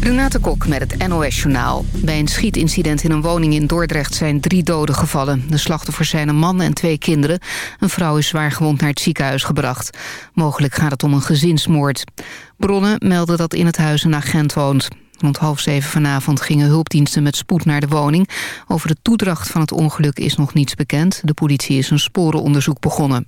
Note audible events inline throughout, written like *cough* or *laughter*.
Renate Kok met het NOS Journaal. Bij een schietincident in een woning in Dordrecht zijn drie doden gevallen. De slachtoffers zijn een man en twee kinderen. Een vrouw is zwaargewond naar het ziekenhuis gebracht. Mogelijk gaat het om een gezinsmoord. Bronnen melden dat in het huis een agent woont. Rond half zeven vanavond gingen hulpdiensten met spoed naar de woning. Over de toedracht van het ongeluk is nog niets bekend. De politie is een sporenonderzoek begonnen.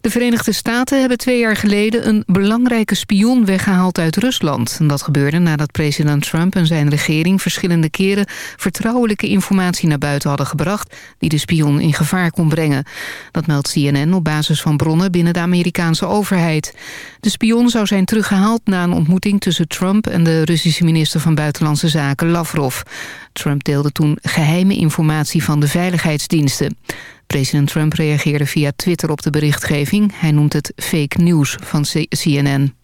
De Verenigde Staten hebben twee jaar geleden een belangrijke spion weggehaald uit Rusland. Dat gebeurde nadat president Trump en zijn regering verschillende keren vertrouwelijke informatie naar buiten hadden gebracht die de spion in gevaar kon brengen. Dat meldt CNN op basis van bronnen binnen de Amerikaanse overheid. De spion zou zijn teruggehaald na een ontmoeting tussen Trump en de Russische minister van Buitenlandse Zaken Lavrov. Trump deelde toen geheime informatie van de veiligheidsdiensten. President Trump reageerde via Twitter op de berichtgeving. Hij noemt het fake news van CNN.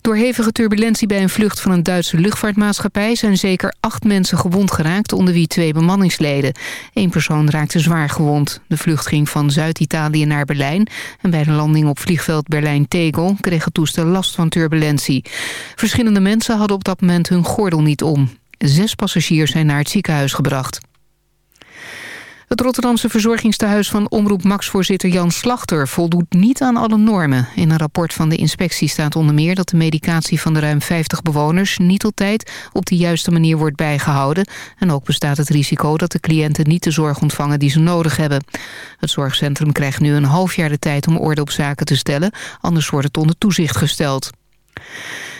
Door hevige turbulentie bij een vlucht van een Duitse luchtvaartmaatschappij... zijn zeker acht mensen gewond geraakt, onder wie twee bemanningsleden. Eén persoon raakte zwaar gewond. De vlucht ging van Zuid-Italië naar Berlijn... en bij de landing op vliegveld Berlijn-Tegel... kreeg het toestel last van turbulentie. Verschillende mensen hadden op dat moment hun gordel niet om. Zes passagiers zijn naar het ziekenhuis gebracht. Het Rotterdamse verzorgingstehuis van Omroep Max-voorzitter Jan Slachter voldoet niet aan alle normen. In een rapport van de inspectie staat onder meer dat de medicatie van de ruim 50 bewoners niet altijd op de juiste manier wordt bijgehouden. En ook bestaat het risico dat de cliënten niet de zorg ontvangen die ze nodig hebben. Het zorgcentrum krijgt nu een half jaar de tijd om orde op zaken te stellen, anders wordt het onder toezicht gesteld.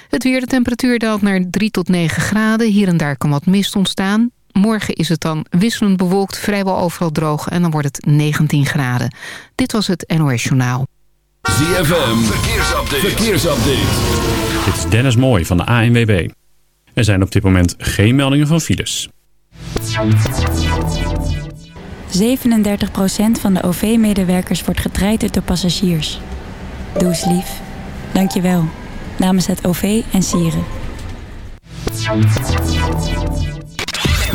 Het weer, de temperatuur daalt naar 3 tot 9 graden. Hier en daar kan wat mist ontstaan. Morgen is het dan wisselend bewolkt, vrijwel overal droog en dan wordt het 19 graden. Dit was het NOS Journaal. ZFM, verkeersupdate. verkeersupdate. Dit is Dennis Mooij van de ANWB. Er zijn op dit moment geen meldingen van files. 37% van de OV-medewerkers wordt getraind door passagiers. Doe eens lief. Dank je wel. Namens het OV en Sieren.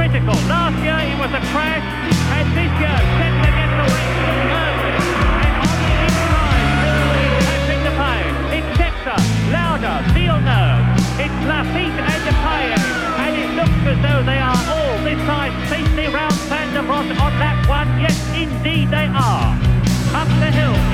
critical. Last year it was a crash, and this year Senna gets away. And on the inside, Nuri tapping the pay. It's Sepsa, Lauda, Villeneuve. It's Lafitte and Depay. And it looks as though they are all this time safely round Van der Bros on that one. Yes, indeed they are. Up the hill.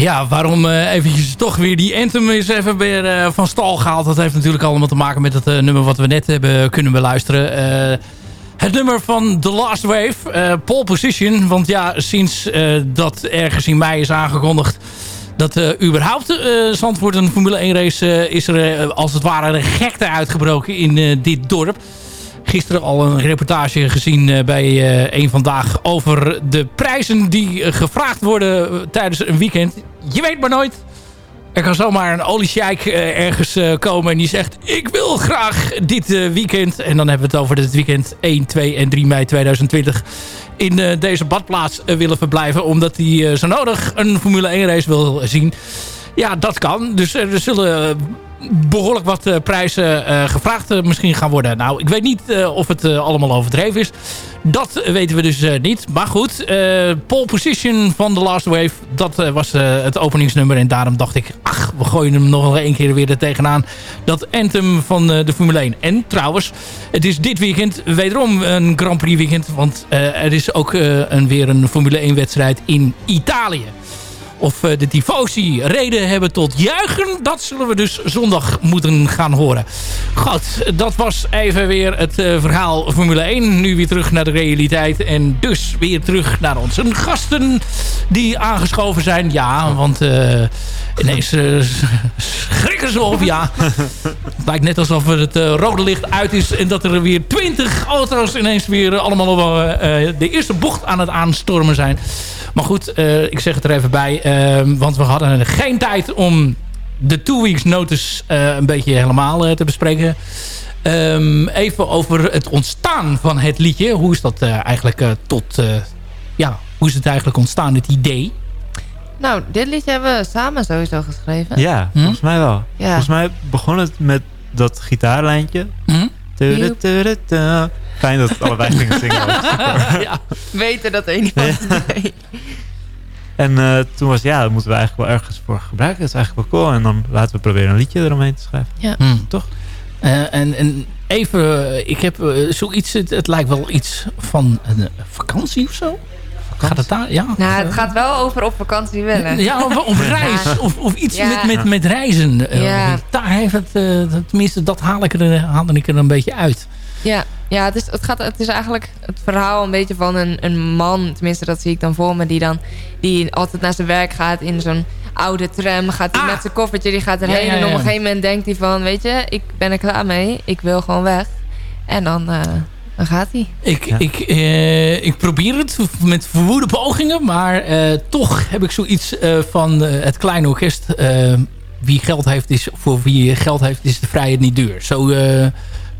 Ja, waarom uh, eventjes toch weer die anthem is even weer uh, van stal gehaald. Dat heeft natuurlijk allemaal te maken met het uh, nummer wat we net hebben kunnen beluisteren. het nummer van The Last Wave, Pole Position. Want ja, sinds dat ergens in mei is aangekondigd dat uh, überhaupt uh, Zandvoort een Formule 1 race is er als het ware een gekte uitgebroken in dit dorp. Gisteren al een reportage gezien bij een vandaag over de prijzen die gevraagd worden tijdens een weekend. Je weet maar nooit. Er kan zomaar een oliesjeik ergens komen en die zegt... ik wil graag dit weekend... en dan hebben we het over het weekend 1, 2 en 3 mei 2020 in deze badplaats willen verblijven. Omdat hij zo nodig een Formule 1 race wil zien. Ja, dat kan. Dus er zullen behoorlijk wat prijzen gevraagd misschien gaan worden. Nou, ik weet niet of het allemaal overdreven is. Dat weten we dus niet. Maar goed, pole position van The Last Wave. Dat was het openingsnummer. En daarom dacht ik, ach, we gooien hem nog een keer weer er tegenaan. Dat anthem van de Formule 1. En trouwens, het is dit weekend wederom een Grand Prix weekend. Want er is ook weer een Formule 1 wedstrijd in Italië. Of de tifosi reden hebben tot juichen, dat zullen we dus zondag moeten gaan horen. Goed, dat was even weer het uh, verhaal Formule 1. Nu weer terug naar de realiteit en dus weer terug naar onze gasten die aangeschoven zijn. Ja, want uh, ineens schrikken ze op, ja. Het lijkt net alsof het rode licht uit is en dat er weer twintig auto's ineens weer allemaal de eerste bocht aan het aanstormen zijn. Maar goed, uh, ik zeg het er even bij. Uh, want we hadden geen tijd om de two weeks notice uh, een beetje helemaal te bespreken. Um, even over het ontstaan van het liedje. Hoe is dat eigenlijk tot... ja, hoe is het eigenlijk ontstaan, het idee? Nou, dit liedje hebben we samen sowieso geschreven. Ja, hm? volgens mij wel. Ja. Volgens mij begon het met dat gitaarlijntje. Hm? Fijn dat het allebei gingen zingen. *laughs* ja, weten dat een iemand ja. En uh, toen was ja, dat moeten we eigenlijk wel ergens voor gebruiken. Dat is eigenlijk wel cool. En dan laten we proberen een liedje eromheen te schrijven. Ja. Hmm. Toch? Uh, en, en even, ik heb uh, zoiets, het, het, lijkt wel iets van een vakantie of zo. Gaat het daar? Ja. Nou, het gaat wel over op vakantie willen. Ja, of op reis. Of, of iets ja. met, met, met reizen. Ja. Daar heeft het, tenminste, dat haal ik, er, haalde ik er een beetje uit. Ja, ja het, is, het, gaat, het is eigenlijk het verhaal een beetje van een, een man. Tenminste, dat zie ik dan voor me. Die dan die altijd naar zijn werk gaat in zo'n oude tram. Gaat hij ah. met zijn koffertje, die gaat erheen. Ja, en op een gegeven moment denkt hij van... Weet je, ik ben er klaar mee. Ik wil gewoon weg. En dan... Uh, dan gaat hij. Ik, ik, uh, ik probeer het met verwoede pogingen. Maar uh, toch heb ik zoiets uh, van het kleine orkest. wie geld heeft is, voor wie geld heeft is de vrijheid niet duur. Zo,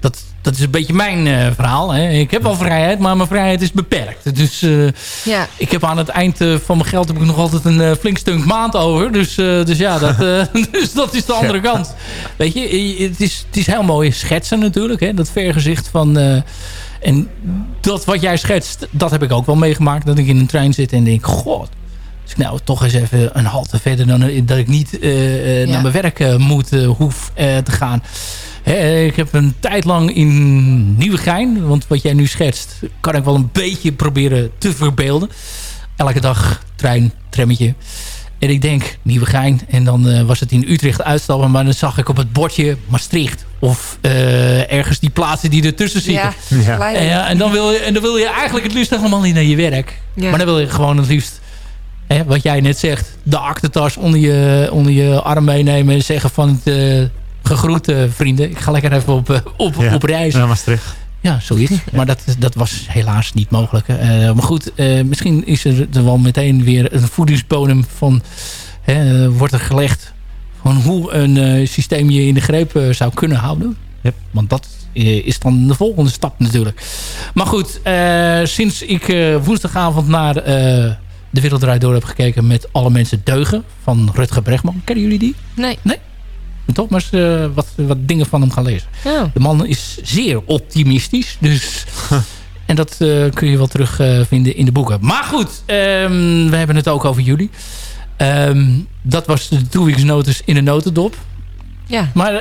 dat, dat is een beetje mijn uh, verhaal. Hè. Ik heb wel vrijheid, maar mijn vrijheid is beperkt. Dus uh, ja. ik heb aan het eind uh, van mijn geld heb ik nog altijd een flink stuk maand over. Dus, dus ja, dat, *laughs* *laughs* dus dat is de andere ja. kant. Weet je, het is, het is heel mooi schetsen natuurlijk. Hè. Dat vergezicht van... en dat wat jij schetst, dat heb ik ook wel meegemaakt. Dat ik in een trein zit en denk, god... Dus nou toch eens even een halte verder dan dat ik niet ja. naar mijn werk moet, hoef te gaan ik heb een tijd lang in Nieuwegein, want wat jij nu schetst, kan ik wel een beetje proberen te verbeelden. Elke dag trein, trammetje. En ik denk Nieuwegein. En dan uh, was het in Utrecht uitstappen. Maar dan zag ik op het bordje Maastricht. Of uh, ergens die plaatsen die ertussen zitten. Ja, ja. En, ja, en, dan wil je, en dan wil je eigenlijk het liefst helemaal niet naar je werk. Maar dan wil je gewoon het liefst... Hè, wat jij net zegt. De aktentas onder je, onder je arm meenemen. En zeggen van... Het, uh, gegroet uh, vrienden. Ik ga lekker even op, uh, op, ja, op reis. Ja, Maastricht. Ja, zoiets. Maar dat, dat was helaas niet mogelijk. Uh, maar goed, misschien is er wel meteen weer een voedingsbodem van... wordt er gelegd van hoe een systeem je in de greep zou kunnen houden. Yep. Want dat is dan de volgende stap natuurlijk. Maar goed, sinds ik woensdagavond naar De Wereld Draait Door heb gekeken... met Alle Mensen Deugen van Rutger Bregman. Kennen jullie die? Nee. Nee? toch maar eens uh, wat, wat dingen van hem gaan lezen. Ja. De man is zeer optimistisch. Dus, *laughs* en dat uh, kun je wel terugvinden uh, in de boeken. Maar goed, um, we hebben het ook over jullie. Um, dat was de Two Weeks Notice in een notendop. Ja. Maar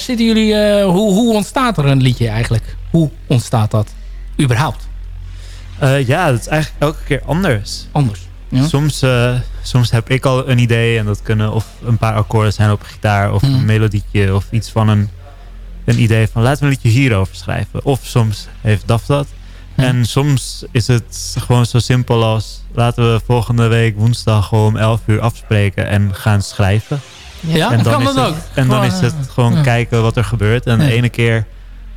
zitten jullie, hoe, hoe ontstaat er een liedje eigenlijk? Hoe ontstaat dat überhaupt? Ja, dat is eigenlijk elke keer anders. Anders. Ja. soms, eh, soms heb ik al een idee en dat kunnen of een paar akkoorden zijn op gitaar of Hmm. een melodietje of iets van een, een idee van laten we een liedje hierover schrijven. Of soms heeft Daf dat. En soms is het gewoon zo simpel als laten we volgende week woensdag gewoon om 11 uur afspreken en gaan schrijven. Ja, en dan kan is dat het, ook. En dan Gewoon, is het eh, gewoon ja. kijken wat er gebeurt. En de ene keer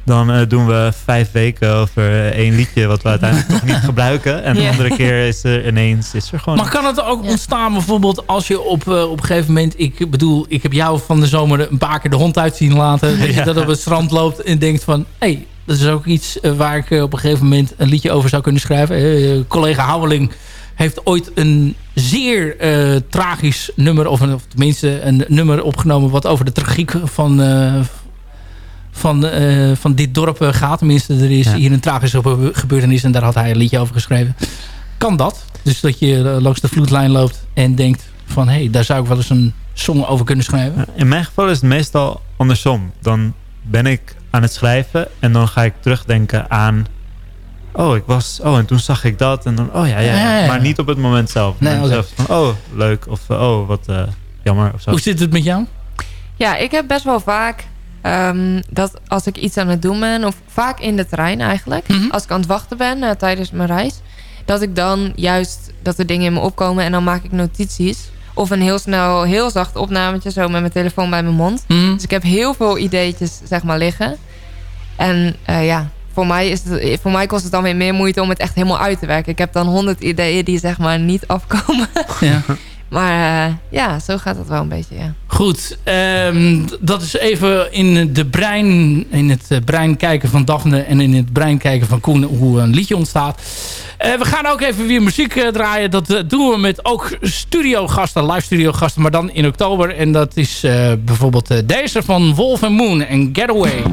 dan eh, doen we vijf weken over eh, één liedje wat we uiteindelijk toch niet gebruiken. En de Ja. andere keer is er ineens is er gewoon... Maar kan het ook Ja. ontstaan bijvoorbeeld als je op, eh, op een gegeven moment... Ik bedoel, ik heb jou van de zomer een paar keer de hond uit zien laten. Dat je dat op het strand loopt en denkt van... Hé, hey, dat is ook iets waar ik op een gegeven moment een liedje over zou kunnen schrijven. Eh, collega Houweling heeft ooit een zeer eh, tragisch nummer... Of, een, of tenminste een nummer opgenomen wat over de tragiek van... eh, van, eh, van dit dorp eh, gaat. Tenminste, er is Ja. hier een tragische gebe- gebeurtenis en daar had hij een liedje over geschreven. Kan dat? Dus dat je eh, langs de vloedlijn loopt en denkt van... hé, hey, daar zou ik wel eens een song over kunnen schrijven. In mijn geval is het meestal andersom. Dan ben ik aan het schrijven en dan ga ik terugdenken aan... Oh, ik was... Oh, en toen zag ik dat. En dan... Oh ja, ja. Ja. Maar niet op het moment zelf. Nee, zelf van, oh, leuk. Of oh, wat eh, jammer. Of zo. Hoe zit het met jou? Ja, ik heb best wel vaak ehm, dat als ik iets aan het doen ben... of vaak in de trein eigenlijk... Mhm. als ik aan het wachten ben eh, tijdens mijn reis... dat ik dan juist dat er dingen in me opkomen... en dan maak ik notities. Of een heel snel, heel zacht opnametje... zo met mijn telefoon bij mijn mond. Hm? Dus ik heb heel veel ideetjes zeg maar liggen. En eh, ja, voor mij, is het, voor mij kost het dan weer meer moeite om het echt helemaal uit te werken. Ik heb dan honderd ideeën die zeg maar niet afkomen. Ja. *laughs* Maar eh, ja, zo gaat het wel een beetje, ja. Goed, ehm, dat is even in, de brein, in het eh, brein kijken van Daphne... en in het brein kijken van Koen hoe een liedje ontstaat. Eh, we gaan ook even weer muziek draaien. Dat doen we met ook studiogasten, live studiogasten... maar dan in oktober. En dat is bijvoorbeeld deze van Wolf and Moon en Getaway.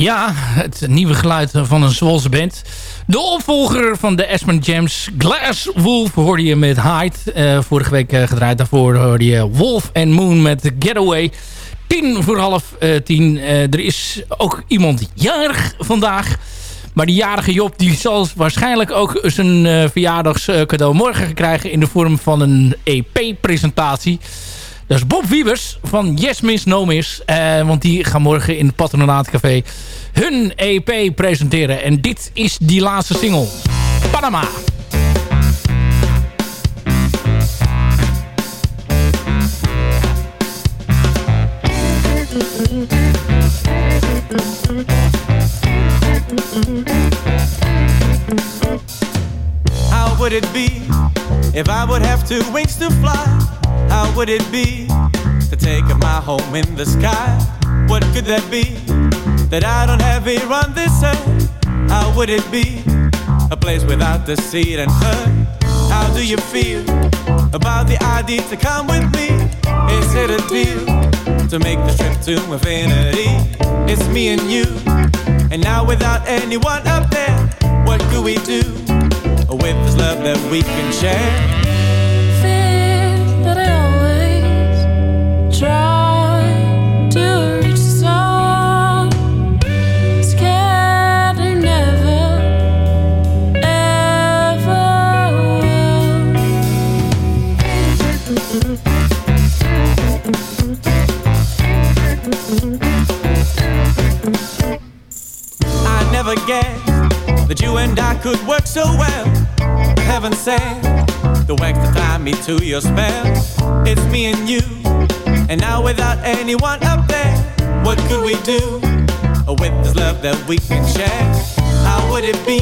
Ja, het nieuwe geluid van een Zwolse band. De opvolger van de Aspen Jams, Glass Wolf, hoorde je met Hyde. Eh, vorige week eh, gedraaid. Daarvoor hoorde je Wolf and Moon met Getaway. Tien voor half eh, tien. Er is ook iemand jarig vandaag. Maar die jarige Job die zal waarschijnlijk ook zijn verjaardagscadeau morgen krijgen... in de vorm van een EP-presentatie. Dat is Bob Wiebers van Yes Miss No Miss. Eh, want die gaan morgen in het Patronaat Café hun EP presenteren. En dit is die laatste single. Panama. How would it be if I would have two wings to fly? How would it be to take my home in the sky? What could that be that I don't have here on this earth? How would it be a place without deceit and hurt? How do you feel about the idea to come with me? Is it a deal to make the trip to infinity? It's me and you, and now without anyone up there, what could we do with this love that we can share? Could work so well. Heaven sent the wax to tie me to your spell. It's me and you, and now without anyone up there, what could we do with this love that we can share? How would it be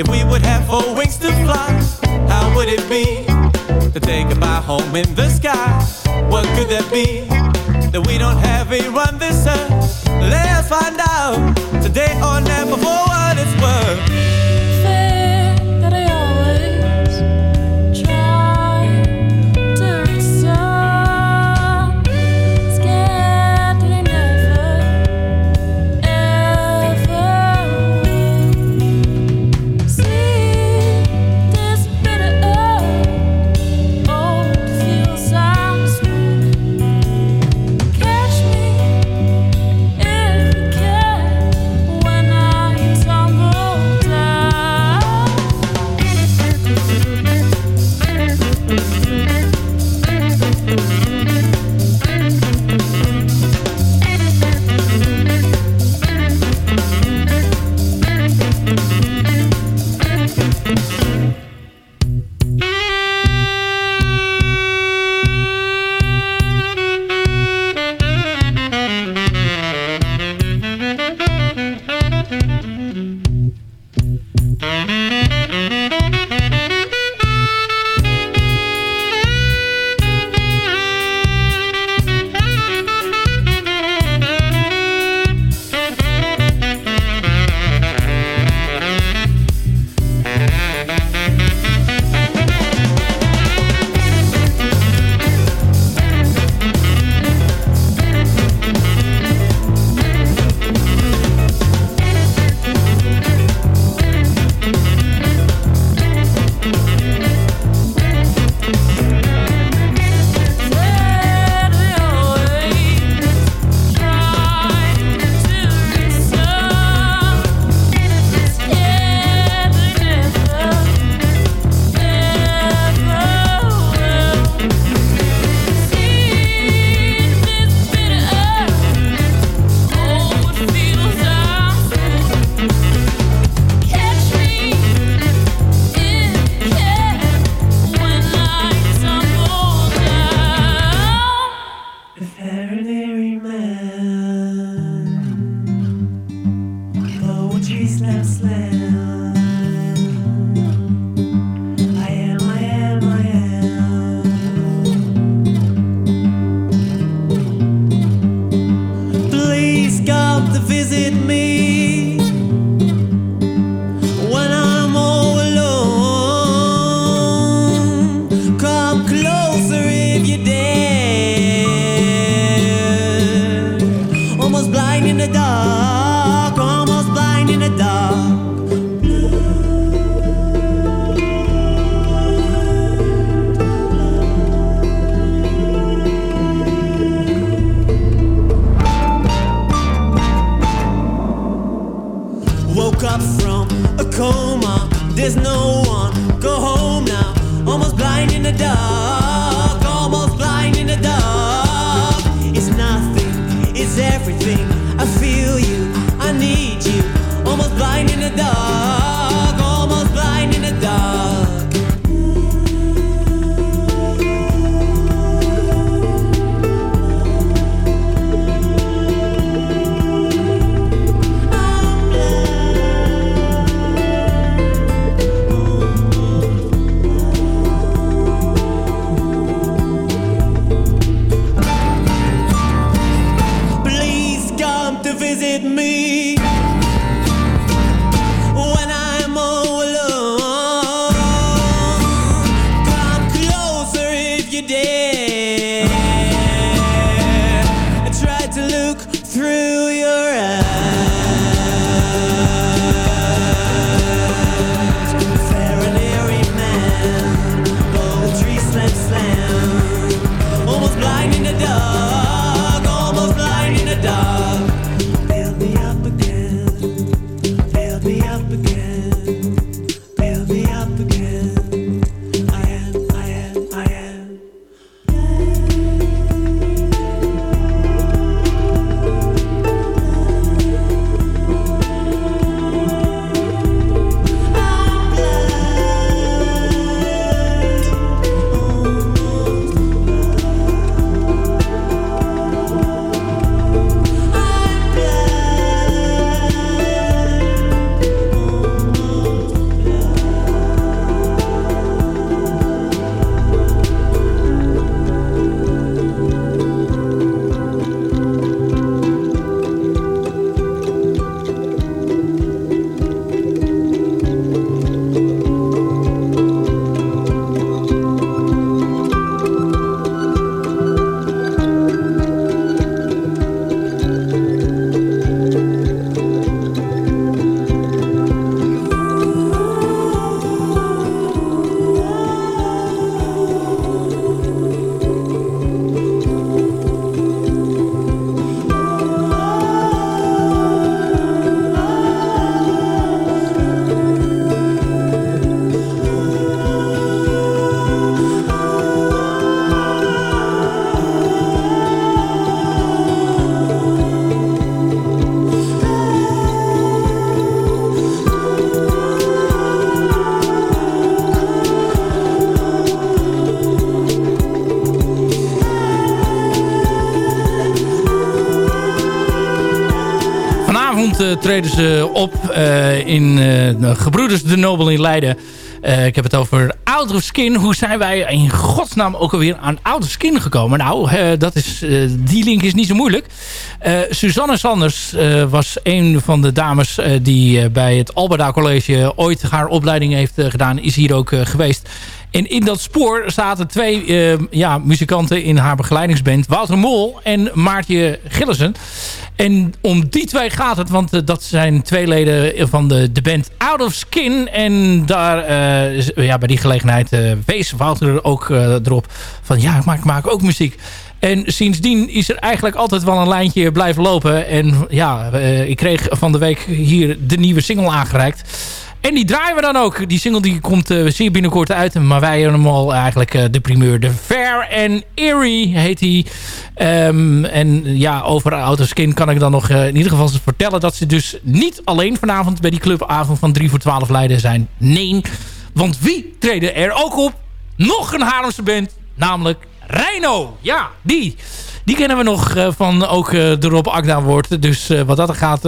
if we would have four wings to fly? How would it be to take my home in the sky? What could that be that we don't have on this earth? Let's find out today or never for what it's worth. Treden ze op eh, in eh, de Gebroeders de Nobel in Leiden. Eh, ik heb het over Out Skin. Hoe zijn wij in godsnaam ook alweer aan Out Skin gekomen? Nou, dat is, die link is niet zo moeilijk. Suzanne Sanders was een van de dames die bij het Alberda College ooit haar opleiding heeft gedaan. Is hier ook geweest. En in dat spoor zaten twee ja, muzikanten in haar begeleidingsband. Wouter Mol en Maartje Gillissen. En om die twee gaat het, want eh, dat zijn twee leden van de, de band Out of Skin. En daar, eh, ja, bij die gelegenheid eh, wees Wouter ook eh, erop van ja, maar ik maak ook muziek. En sindsdien is er eigenlijk altijd wel een lijntje blijven lopen. En ja, ik kreeg van de week hier de nieuwe single aangereikt. En die draaien we dan ook. Die single die komt eh, zeer binnenkort uit. Maar wij hebben hem al eigenlijk eh, de primeur. De Fair and Eerie heet hij. Ehm, en ja, over Autoskin kan ik dan nog eh, in ieder geval vertellen... dat ze dus niet alleen vanavond bij die clubavond van 3 voor 12 Leiden zijn. Nee, want wie treden er ook op? Nog een Haarlemse band, namelijk Reino. Ja, die. Die kennen we nog eh, van ook eh, de Rob Akda woord. Dus eh, wat dat gaat,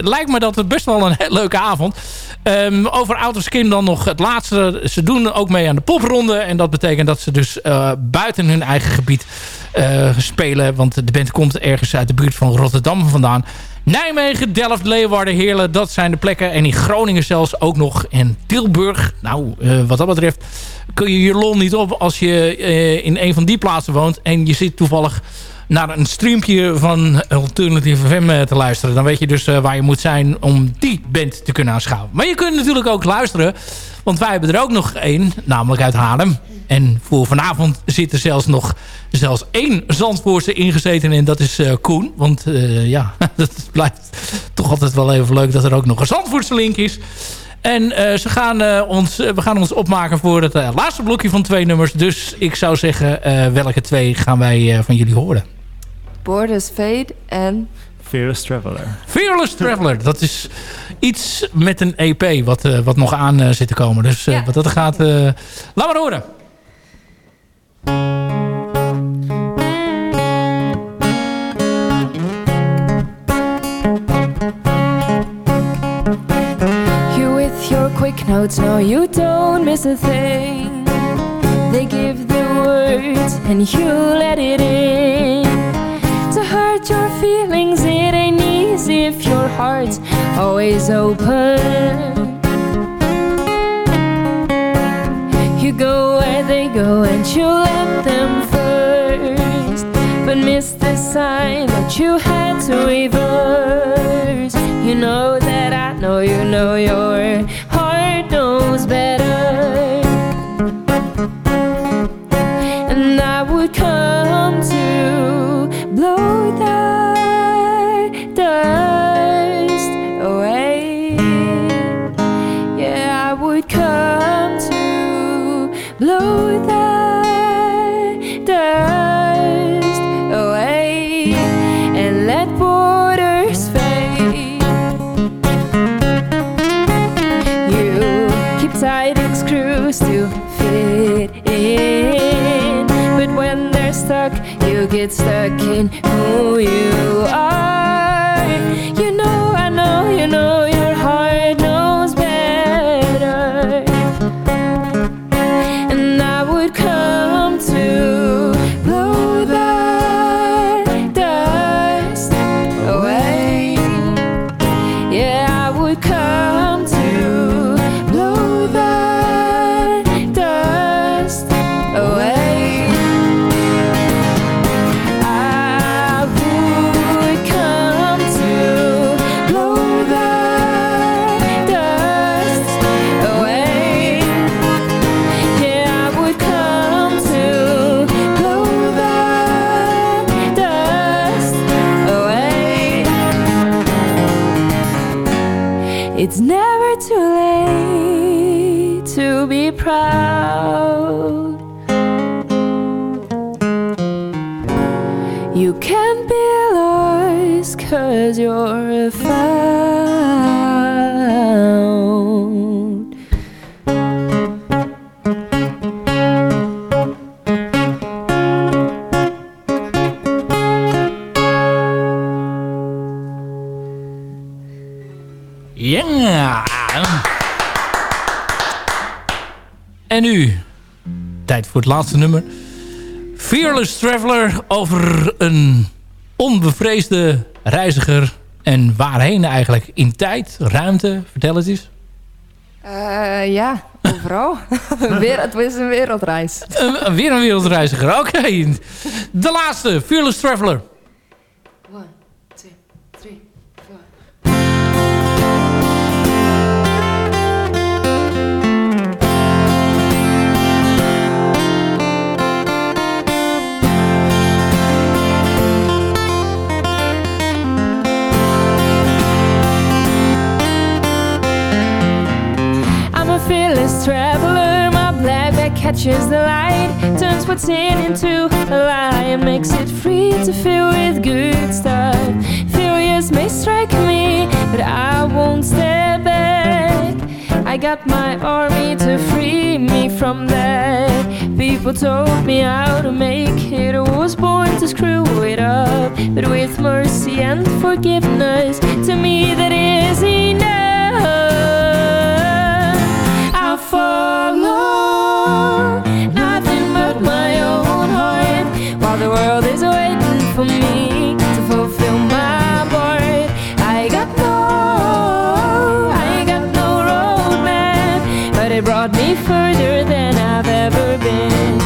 lijkt me dat het best wel een *laughs* leuke avond. Ehm, over Autoskin dan nog het laatste. Ze doen ook mee aan de popronde. En dat betekent dat ze dus buiten hun eigen gebied spelen. Want de band komt ergens uit de buurt van Rotterdam vandaan. Nijmegen, Delft, Leeuwarden, Heerlen, dat zijn de plekken. En in Groningen zelfs ook nog. En Tilburg, nou, wat dat betreft kun je je lol niet op als je in een van die plaatsen woont. En je zit toevallig naar een streampje van Alternative FM eh, te luisteren. Dan weet je dus eh, waar je moet zijn om die band te kunnen aanschouwen. Maar je kunt natuurlijk ook luisteren. Want wij hebben er ook nog één, namelijk uit Haarlem. En voor vanavond zit er zelfs nog zelfs één Zandvoortse ingezeten. En dat is eh, Koen. Want ja, *laughs* dat blijft toch altijd wel even leuk dat er ook nog een Zandvoortse link is. En ze gaan, ons, we gaan ons opmaken voor het laatste blokje van twee nummers. Dus ik zou zeggen, welke twee gaan wij van jullie horen? Borders Fade en... Fearless Traveler. Fearless Traveler. Dat is iets met een EP wat, eh, wat nog aan eh, zit te komen. Dus eh, Ja. wat dat gaat... eh, laat maar horen. You with your quick notes, no, you don't miss a thing. They give the words and you let it in. Your feelings, it ain't easy if your heart's always open. You go where they go and you let them first. But miss the sign that you had to reverse. You know that I know you know your would come to blow that dust away and let borders fade. You keep tight screws to fit in, but when they're stuck, you get stuck in who you are. En nu, tijd voor het laatste nummer. Fearless Traveler over een onbevreesde reiziger. En waarheen eigenlijk? In tijd, ruimte? Vertel het eens. Eh, ja, overal. *laughs* *laughs* Weer, het is een wereldreis. Een- weer een wereldreiziger, oké. De laatste, Fearless Traveler. Catches the light, turns what's in into a lie, and makes it free to fill with good stuff. Furious may strike me, but I won't step back. I got my army to free me from that. People told me how to make it. I was born to screw it up, but with mercy and forgiveness, to me that is enough. Follow nothing but my own heart while the world is waiting for me to fulfill my part. I got no, I got no roadmap, but it brought me further than I've ever been.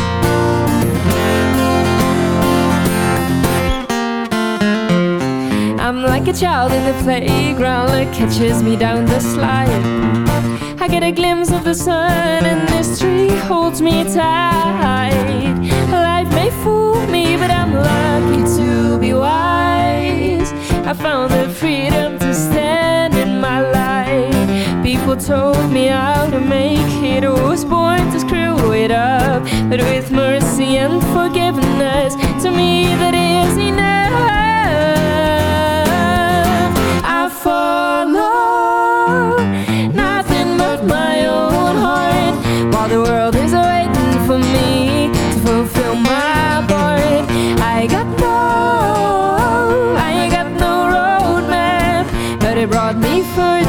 I'm like a child in the playground that catches me down the slide. I get a glimpse of the sun, and this tree holds me tight. Life may fool me, but I'm lucky to be wise. I found the freedom to stand in my light. People told me how to make it. Was born to screw it up. But with mercy and forgiveness, to me that is enough. I follow the world is waiting for me to fulfill my part. I got no, I got no roadmap, but it brought me further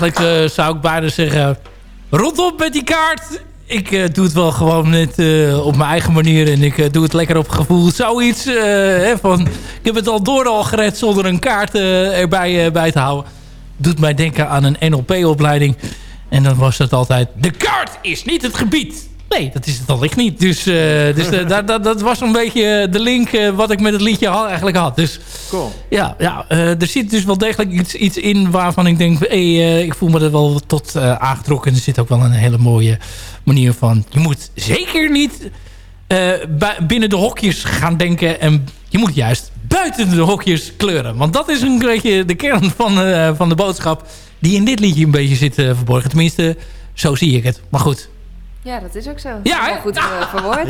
eigenlijk eh, zou ik bijna zeggen... Rondom met die kaart. Ik eh, doe het wel gewoon net eh, op mijn eigen manier. En ik doe het lekker op gevoel. Zoiets hè, van... Ik heb het al door al gered zonder een kaart erbij bij te houden. Doet mij denken aan een NLP-opleiding. En dan was het altijd... De kaart is niet het gebied. Nee, dat is het allicht niet. Dus, eh, dus eh, *laughs* dat, dat, dat was een beetje de link eh, wat ik met het liedje had, eigenlijk had. Dus Cool. ja, ja eh, er zit dus wel degelijk iets, iets in waarvan ik denk... Hey, eh, ik voel me er wel tot eh, aangetrokken. Er zit ook wel een hele mooie manier van... Je moet zeker niet eh, binnen de hokjes gaan denken... en je moet juist buiten de hokjes kleuren. Want dat is een beetje de kern van, eh, van de boodschap... die in dit liedje een beetje zit eh, verborgen. Tenminste, zo zie ik het. Maar goed, Ja, dat is ook zo. Ja? Heel goed eh, verwoord.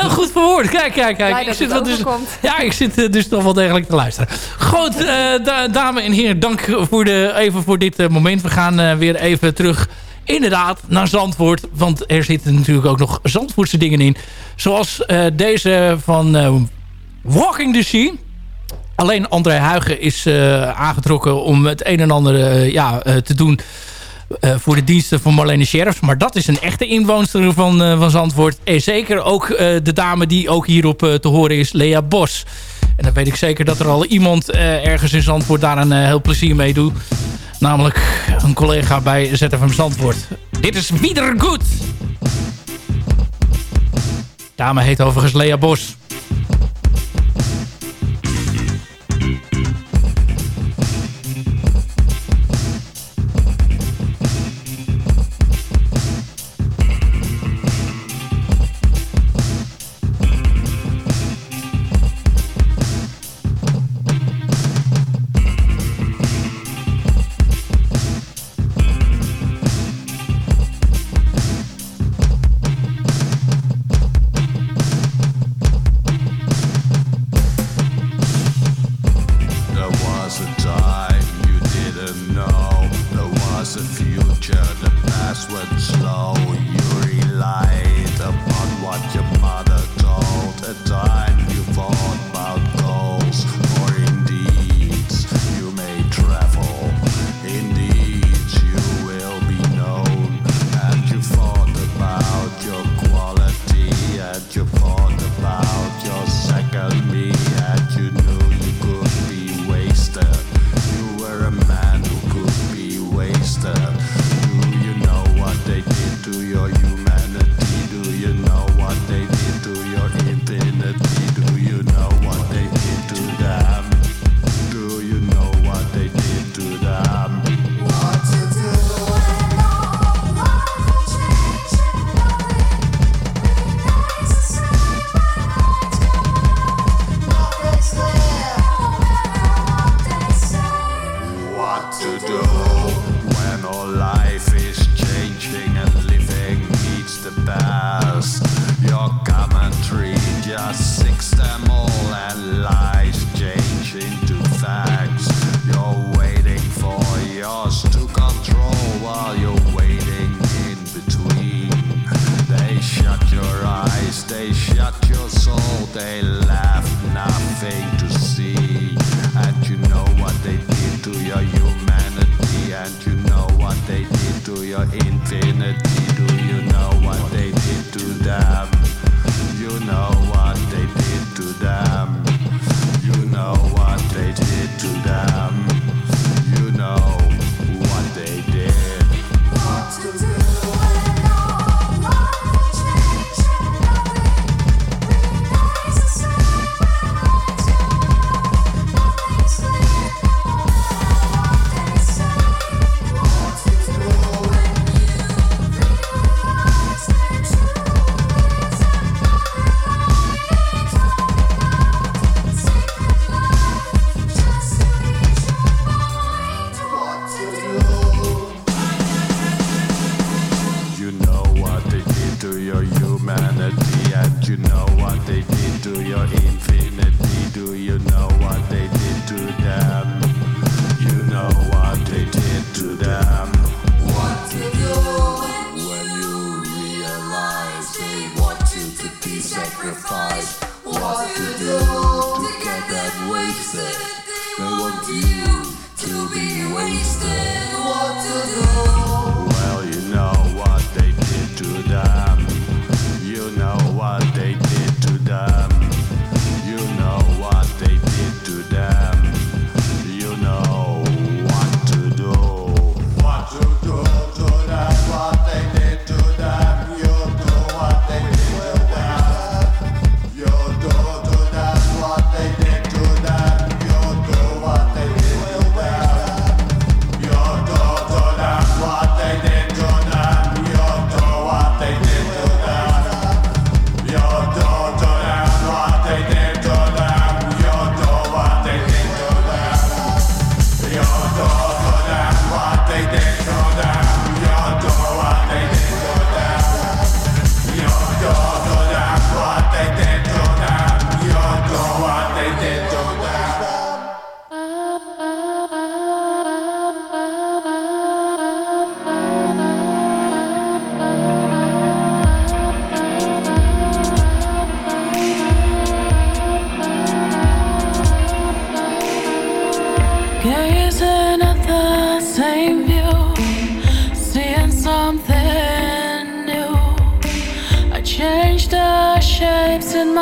Heel goed verwoord. Kijk, kijk, kijk. Blij Ik zit wel dus, ja, ik zit eh, dus toch wel degelijk te luisteren. Goed, eh, da- dames en heren, dank voor de, even voor dit moment. We gaan eh, weer even terug, inderdaad, naar Zandvoort. Want er zitten natuurlijk ook nog Zandvoortse dingen in. Zoals eh, deze van eh, Walking the Sea. Alleen André Huigen is eh, aangetrokken om het een en ander ja, eh, te doen... eh, voor de diensten van Marlene Sheriffs. Maar dat is een echte inwoonster van, eh, van Zandvoort. En zeker ook eh, de dame die ook hierop te horen is, Lea Bos. En dan weet ik zeker dat er al iemand ergens in Zandvoort daar een heel plezier mee doet. Namelijk een collega bij ZFM Zandvoort. Dit is Wieder Goed. Dame heet overigens Lea Bos.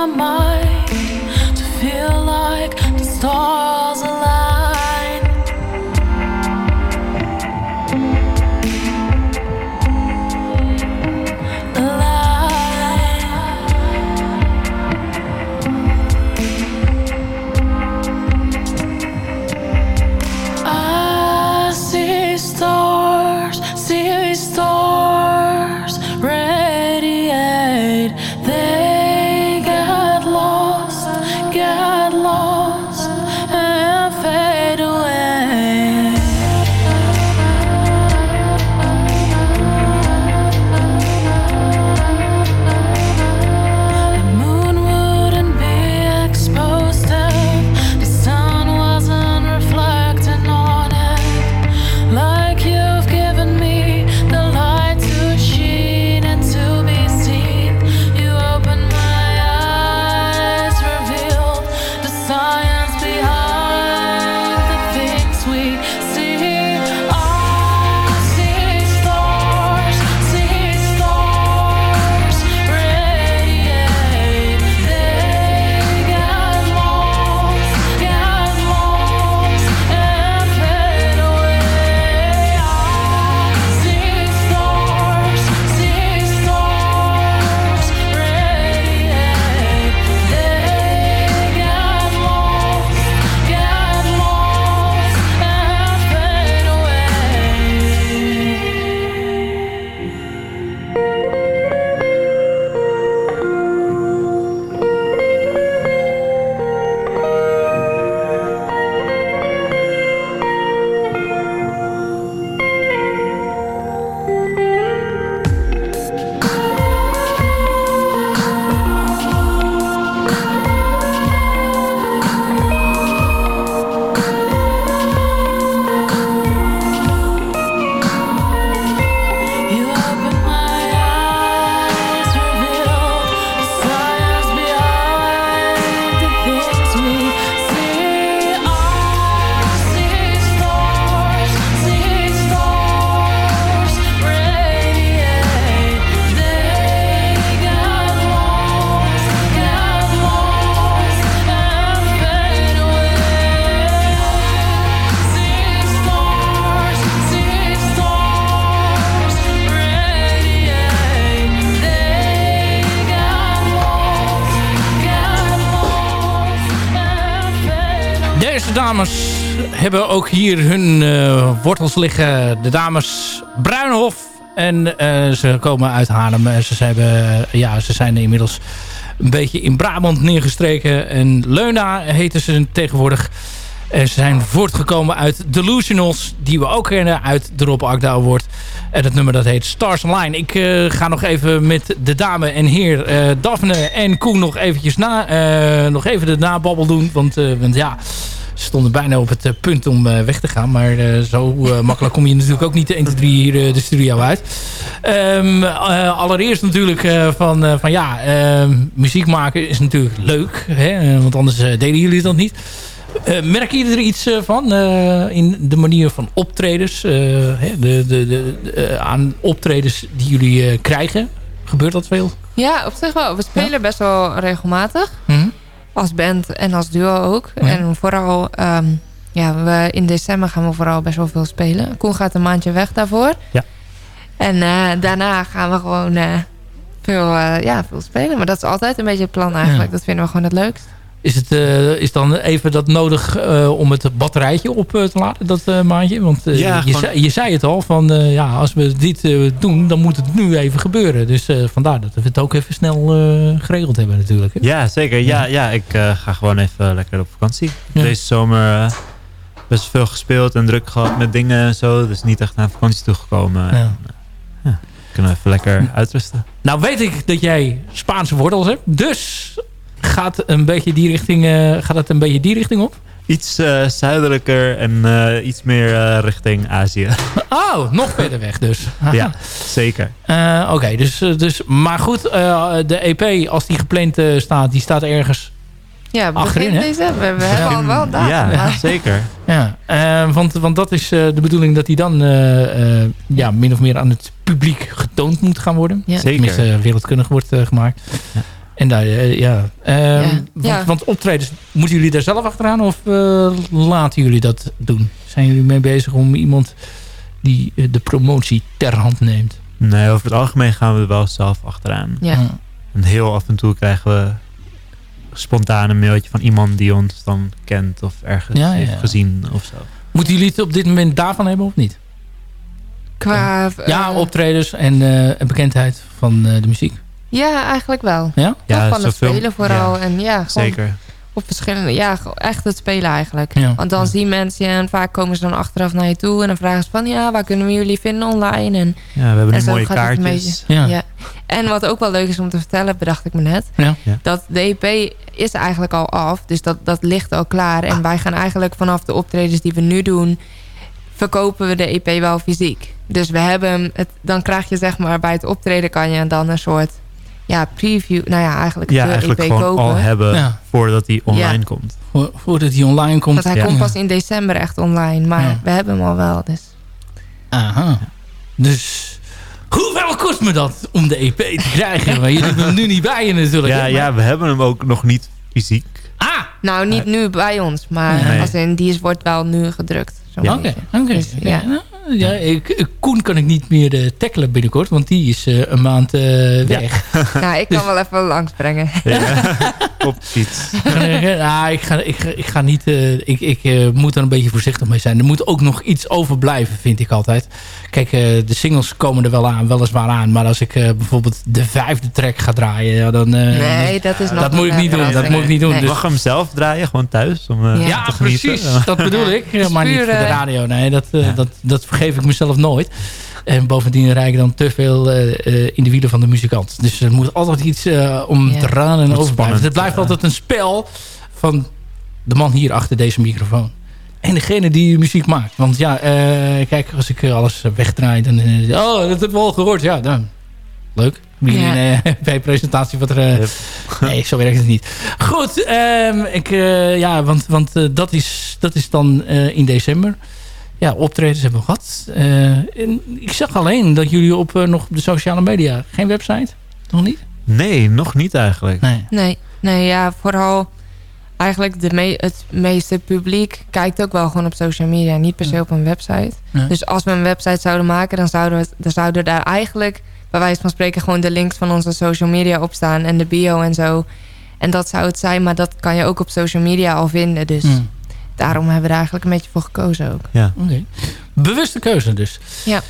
My mind hebben ook hier hun eh, wortels liggen. De dames Bruinhof. En eh, ze komen uit Haarlem. En Ze, hebben, ja, ze zijn inmiddels een beetje in Brabant neergestreken. En Leuna heten ze tegenwoordig. En ze zijn voortgekomen uit Delusionals. Die we ook kennen uit de Rob Award. En het nummer dat heet Stars Online. Ik eh, ga nog even met de dame en heer eh, Daphne en Koen nog eventjes na. nog even de nababbel doen. Want, want ja, stonden bijna op het eh, punt om eh, weg te gaan. Maar eh, zo makkelijk kom je natuurlijk ook niet de 1, 2, 3 hier de studio uit. Ehm, eh, allereerst natuurlijk van, van ja, ehm, muziek maken is natuurlijk leuk. Hè? Want anders deden jullie dat niet. Eh, merken jullie er iets van in de manier van optredens? hè, de, de, de, aan optredens die jullie krijgen? Gebeurt dat veel? Ja, op zich wel. We spelen best wel regelmatig. Mhm. Als band en als duo ook. Ja. En vooral, ehm, ja, we, in december gaan we vooral best wel veel spelen. Koen gaat een maandje weg daarvoor. Ja. En eh, daarna gaan we gewoon eh, veel, eh, ja, veel spelen. Maar dat is altijd een beetje het plan eigenlijk. Dat vinden we gewoon het leukst. Is het eh, is dan even dat nodig eh, om het batterijtje op eh, te laden, dat maandje? Want Ja, je, zei, je zei het al, van ja, als we dit doen, dan moet het nu even gebeuren. Dus vandaar dat we het ook even snel geregeld hebben natuurlijk. hè? Ja, zeker. Ja, ja ik ga gewoon even lekker op vakantie. Ja. Deze zomer best veel gespeeld en druk gehad met dingen en zo. Dus niet echt naar vakantie toegekomen. Ja. En, eh, ja, kunnen we even lekker uitrusten. Nou weet ik dat jij Spaanse wortels hebt, dus gaat, een beetje die richting, eh, gaat het een beetje die richting op? Iets eh, zuidelijker en eh, iets meer eh, richting Azië. *laughs* Oh, nog verder weg dus. *laughs* ja, zeker. Eh, Oké, dus, dus, maar goed, eh, de EP als die gepland staat, die staat ergens Ja, Achterin, hè? december. We hebben al wel datum. Ja, zeker. *laughs* Ja, want, want dat is eh, de bedoeling dat die dan eh, eh, ja, min of meer aan het publiek getoond moet gaan worden. Ja. Zeker. Tenminste, wereldkundig wordt gemaakt. Ja. En daar, eh, ja. Ehm, Ja. Want, Ja. want optredens, moeten jullie daar zelf achteraan of eh, laten jullie dat doen? Zijn jullie mee bezig om iemand die eh, de promotie ter hand neemt? Nee, over het algemeen gaan we er wel zelf achteraan. Ja. En heel af en toe krijgen we spontaan een mailtje van iemand die ons dan kent of ergens Ja, ja, heeft gezien of zo. Moeten jullie het op dit moment daarvan hebben of niet? Qua, ja, optredens en, eh, en bekendheid van eh, de muziek. Ja, eigenlijk wel. Ja? Toch Ja, van het spelen vooral. ja, en ja, gewoon Zeker. op verschillende... Ja, echt het spelen eigenlijk. Ja. Want dan zien mensen je en vaak komen ze dan achteraf naar je toe. En dan vragen ze van, ja, waar kunnen we jullie vinden online? En, Ja, we hebben en mooie kaartjes. beetje. Ja. Ja. En wat ook wel leuk is om te vertellen, bedacht ik me net. Ja. Ja. Dat de EP is eigenlijk al af. Dus dat, dat ligt al klaar. En wij gaan eigenlijk vanaf de optredens die we nu doen... verkopen we de EP wel fysiek. Dus we hebben hem... Het, dan krijg je zeg maar bij het optreden kan je dan een soort... Ja, preview. Nou ja, eigenlijk Ja, de eigenlijk EP gewoon kopen. al hebben Ja. voordat die online Ja. komt. Vo- Voordat hij online komt. Want hij Ja. komt pas in december echt online. Maar Ja. we hebben hem al wel. Dus. Aha. Dus hoeveel kost me dat om de EP te krijgen? Maar jullie hebben hem nu niet bij je natuurlijk. Ja, ja, we hebben hem ook nog niet fysiek. Ah, Nou, niet nu bij ons. Maar Nee. als in, die is, wordt wel nu gedrukt. oké. oké. Dus, ja. Ja, nou, ja, ik, ik- Koen kan ik niet meer eh, tackelen binnenkort, want die is eh, een maand eh, weg. *laughs* Nou, ik kan wel even langsbrengen. Ja. *laughs* Op fiets. ja, *laughs* ik, ga, ik, ga, ik ga niet. eh, ik ik eh, moet er een beetje voorzichtig mee zijn. Er moet ook nog iets overblijven, vind ik altijd. Kijk, eh, de singles komen er wel aan, weliswaar aan. Maar als ik eh, bijvoorbeeld de vijfde track ga draaien, ja, dan. eh, Nee, dat is nog dat moet ik niet doen. Dat moet ik niet doen. Nee. Dus, Mag hem zelf draaien, gewoon thuis? Om, eh, Ja. ja, te precies. Dat bedoel ik. Maar niet voor de radio. Nee, dat, Ja. dat, dat vergeef ik mezelf nooit. En bovendien rijd ik dan te veel eh, eh, in de wielen van de muzikant. Dus er moet altijd iets eh, om Ja. te raden en over blijven. Het blijft altijd een spel van de man hier achter deze microfoon. En degene die muziek maakt. Want ja, eh, kijk, als ik alles wegdraai, dan... oh, dat hebben we al gehoord. Ja, dan... Leuk. Ja. een eh, *laughs* bij-presentatie wat er... Yep. *laughs* Nee, zo werkt het niet. Goed, ehm, ik, eh, ja, want, want dat, is, dat is dan eh, in december. Ja, optredens hebben we gehad. Eh, en ik zag alleen dat jullie op eh, nog op de sociale media... Geen website? Nog niet? Nee, nog niet eigenlijk. Nee. Nee, nee, ja, vooral eigenlijk de me het meeste publiek kijkt ook wel gewoon op social media. Niet per se Ja. op een website. Ja. Dus als we een website zouden maken, dan zouden, we, dan zouden daar eigenlijk... bij wijze van spreken gewoon de links van onze social media op staan. En de bio en zo. En dat zou het zijn, maar dat kan je ook op social media al vinden. Dus. Daarom hebben we er eigenlijk een beetje voor gekozen ook. Ja. Oké. Bewuste keuze dus. Ja.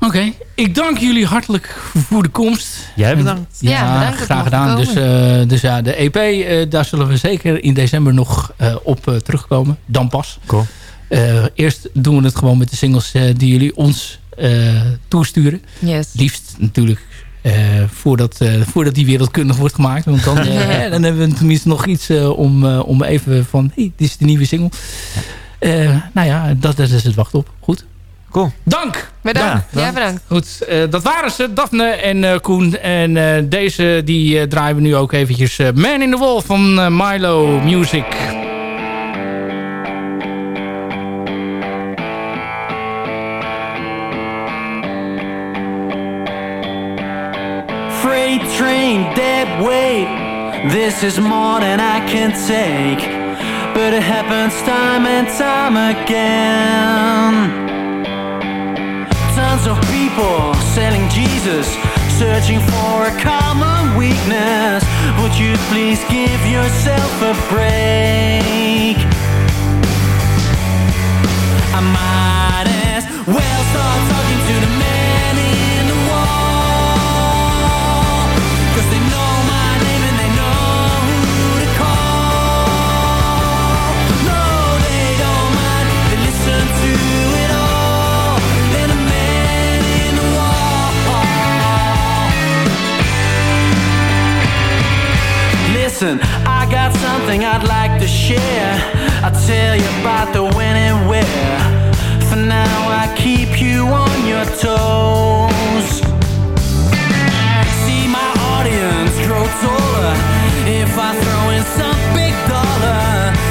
Oké, ik dank jullie hartelijk voor de komst. Jij bedankt. Ja, Ja, bedankt graag gedaan. Dus, eh, dus ja, de EP, eh, daar zullen we zeker in december nog eh, op eh, terugkomen. Dan pas. Cool. Eh, eerst doen we het gewoon met de singles die jullie ons eh, toesturen. Yes. Liefst natuurlijk voordat, eh, voordat die wereldkundig wordt gemaakt. Want dan, *laughs* eh, dan hebben we tenminste nog iets eh, om, eh, om even van... hey, dit is de nieuwe single. Eh, nou ja, dat, dat is het wacht op. Goed. Cool. Dank! Bedankt. Ja, Ja, bedankt. Goed, eh, dat waren ze, Daphne en eh, Koen. En eh, deze die eh, draaien we nu ook eventjes. eh, Man in the Wall van eh, Milo Music. Weight. This is more than I can take. But it happens time and time again. Tons of people selling Jesus, searching for a common weakness. Would you please give yourself a break? I might as well start talking to the Listen, I got something I'd like to share. I'll tell you about the when and where. For now, I keep you on your toes. See my audience grow taller if I throw in some big dollar.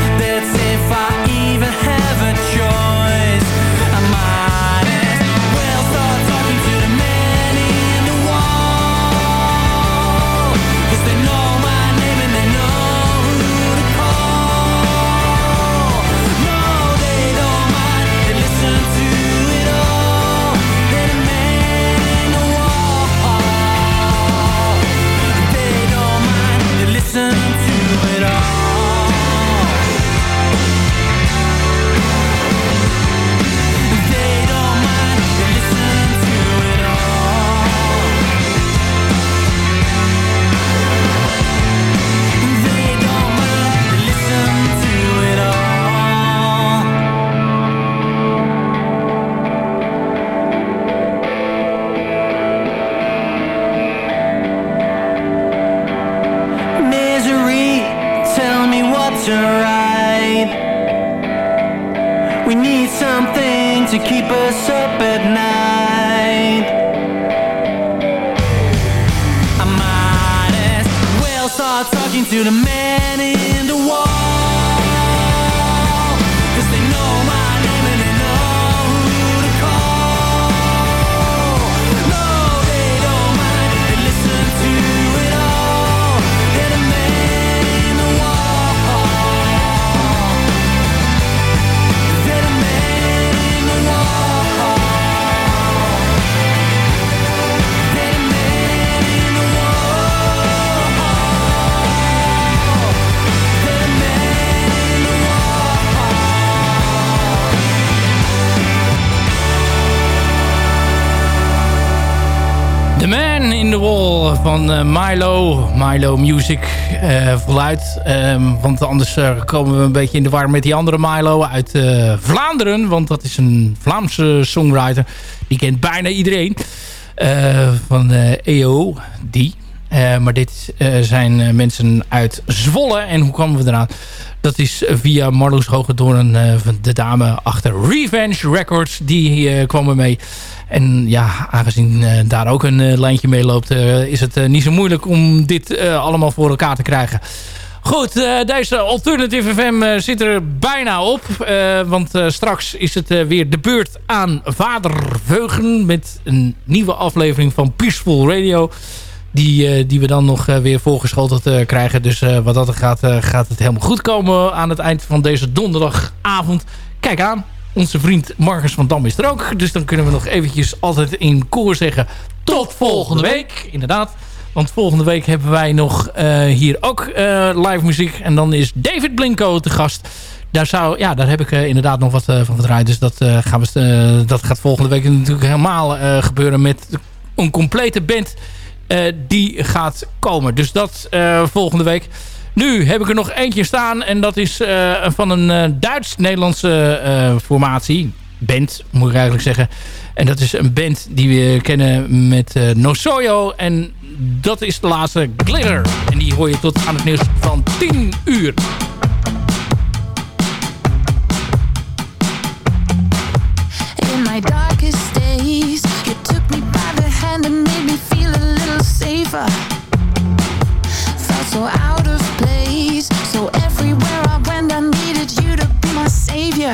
What's right. We need something to keep us up at night. I might as well start talking to the man van eh, Milo. Milo Music eh, voluit. Ehm, want anders eh, komen we een beetje in de war met die andere Milo uit Vlaanderen. Want dat is een Vlaamse songwriter. Die kent bijna iedereen. Eh, van EO, die. Eh, maar dit zijn mensen uit Zwolle. En hoe kwamen we eraan? Dat is via Marloes Hogedoorn, eh de dame achter Revenge Records. Die eh, kwam er mee. En ja, aangezien eh, daar ook een lijntje mee loopt... is het niet zo moeilijk om dit allemaal voor elkaar te krijgen. Goed, deze Alternative FM zit er bijna op. want straks is het weer de beurt aan Vader Veugen... met een nieuwe aflevering van Peaceful Radio... Die, eh, die we dan nog eh, weer voorgeschoteld eh, krijgen. Dus wat dat gaat, gaat het helemaal goed komen aan het eind van deze donderdagavond. Kijk aan, onze vriend Marcus van Dam is er ook. Dus dan kunnen we nog eventjes altijd in koor zeggen... Tot volgende week, inderdaad. Want volgende week hebben wij nog hier ook live muziek. En dan is David Blinko te gast. Daar, zou, ja, daar heb ik inderdaad nog wat van gedraaid. Dus dat, gaan we, dat gaat volgende week natuurlijk helemaal gebeuren met een complete band eh, die gaat komen. Dus dat eh, volgende week. Nu heb ik er nog eentje staan. En dat is eh, van een Duits-Nederlandse formatie. Band, moet ik eigenlijk zeggen. En dat is een band die we kennen met uh, Nosoyo. En dat is de laatste Glitter. En die hoor je tot aan het nieuws van 10 uur. In my darkest days, you took me by the hand safer. Felt so out of place. So everywhere I went, I needed you to be my savior.